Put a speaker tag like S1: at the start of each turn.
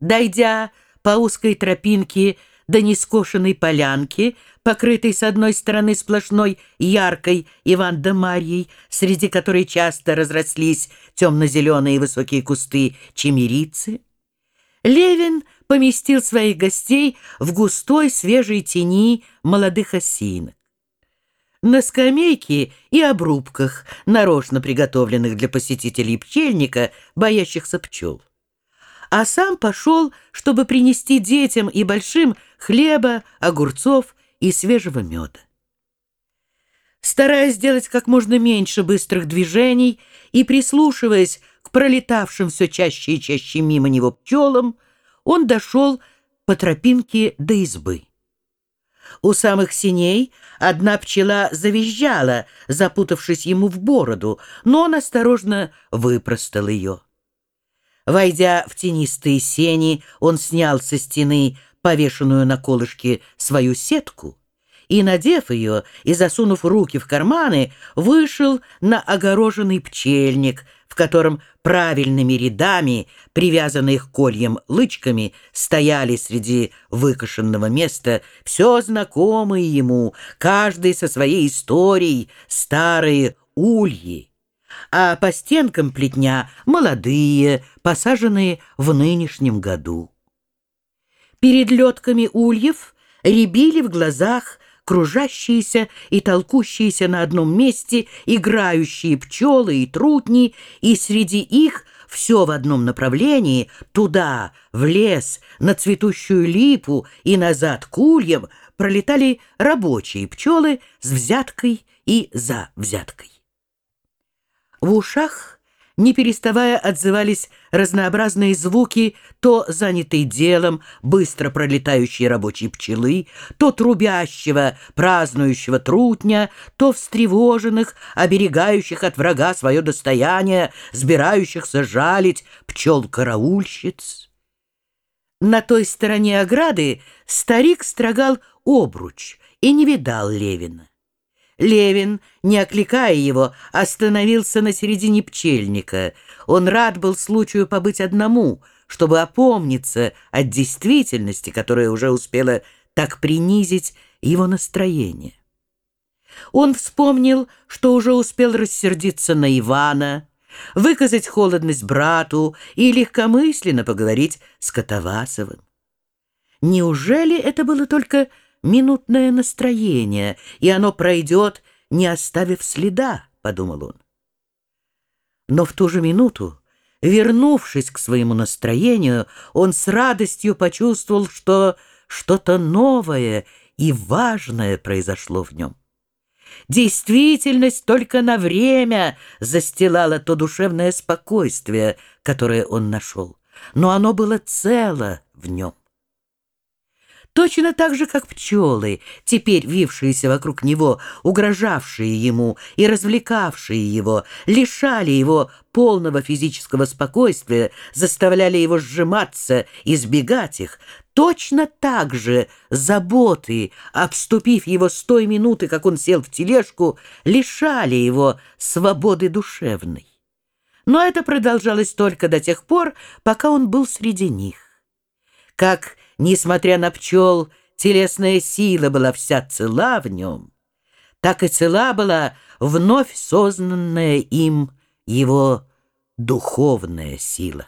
S1: Дойдя по узкой тропинке до нескошенной полянки, покрытой с одной стороны сплошной яркой Иван-да-Марьей, среди которой часто разрослись темно-зеленые высокие кусты чемерицы, Левин поместил своих гостей в густой свежей тени молодых осинок. На скамейке и обрубках, нарочно приготовленных для посетителей пчельника, боящихся пчел а сам пошел, чтобы принести детям и большим хлеба, огурцов и свежего меда. Стараясь сделать как можно меньше быстрых движений и прислушиваясь к пролетавшим все чаще и чаще мимо него пчелам, он дошел по тропинке до избы. У самых синей одна пчела завизжала, запутавшись ему в бороду, но он осторожно выпростал ее. Войдя в тенистые сени, он снял со стены повешенную на колышке свою сетку и, надев ее и засунув руки в карманы, вышел на огороженный пчельник, в котором правильными рядами, привязанные к кольям лычками, стояли среди выкошенного места все знакомые ему, каждый со своей историей, старые ульи а по стенкам плетня молодые, посаженные в нынешнем году. Перед летками ульев рябили в глазах кружащиеся и толкущиеся на одном месте играющие пчелы и трутни, и среди их все в одном направлении, туда, в лес, на цветущую липу и назад к ульям, пролетали рабочие пчелы с взяткой и за взяткой. В ушах, не переставая, отзывались разнообразные звуки то занятой делом быстро пролетающей рабочей пчелы, то трубящего, празднующего трутня, то встревоженных, оберегающих от врага свое достояние, сбирающихся жалить пчел-караульщиц. На той стороне ограды старик строгал обруч и не видал Левина. Левин, не окликая его, остановился на середине пчельника. Он рад был случаю побыть одному, чтобы опомниться от действительности, которая уже успела так принизить его настроение. Он вспомнил, что уже успел рассердиться на Ивана, выказать холодность брату и легкомысленно поговорить с Катавасовым. Неужели это было только минутное настроение, и оно пройдет, не оставив следа, — подумал он. Но в ту же минуту, вернувшись к своему настроению, он с радостью почувствовал, что что-то новое и важное произошло в нем. Действительность только на время застилала то душевное спокойствие, которое он нашел, но оно было цело в нем. Точно так же, как пчелы, теперь вившиеся вокруг него, угрожавшие ему и развлекавшие его, лишали его полного физического спокойствия, заставляли его сжиматься, избегать их, точно так же заботы, обступив его с той минуты, как он сел в тележку, лишали его свободы душевной. Но это продолжалось только до тех пор, пока он был среди них. Как Несмотря на пчел, телесная сила была вся цела в нем, так и цела была вновь сознанная им его духовная сила.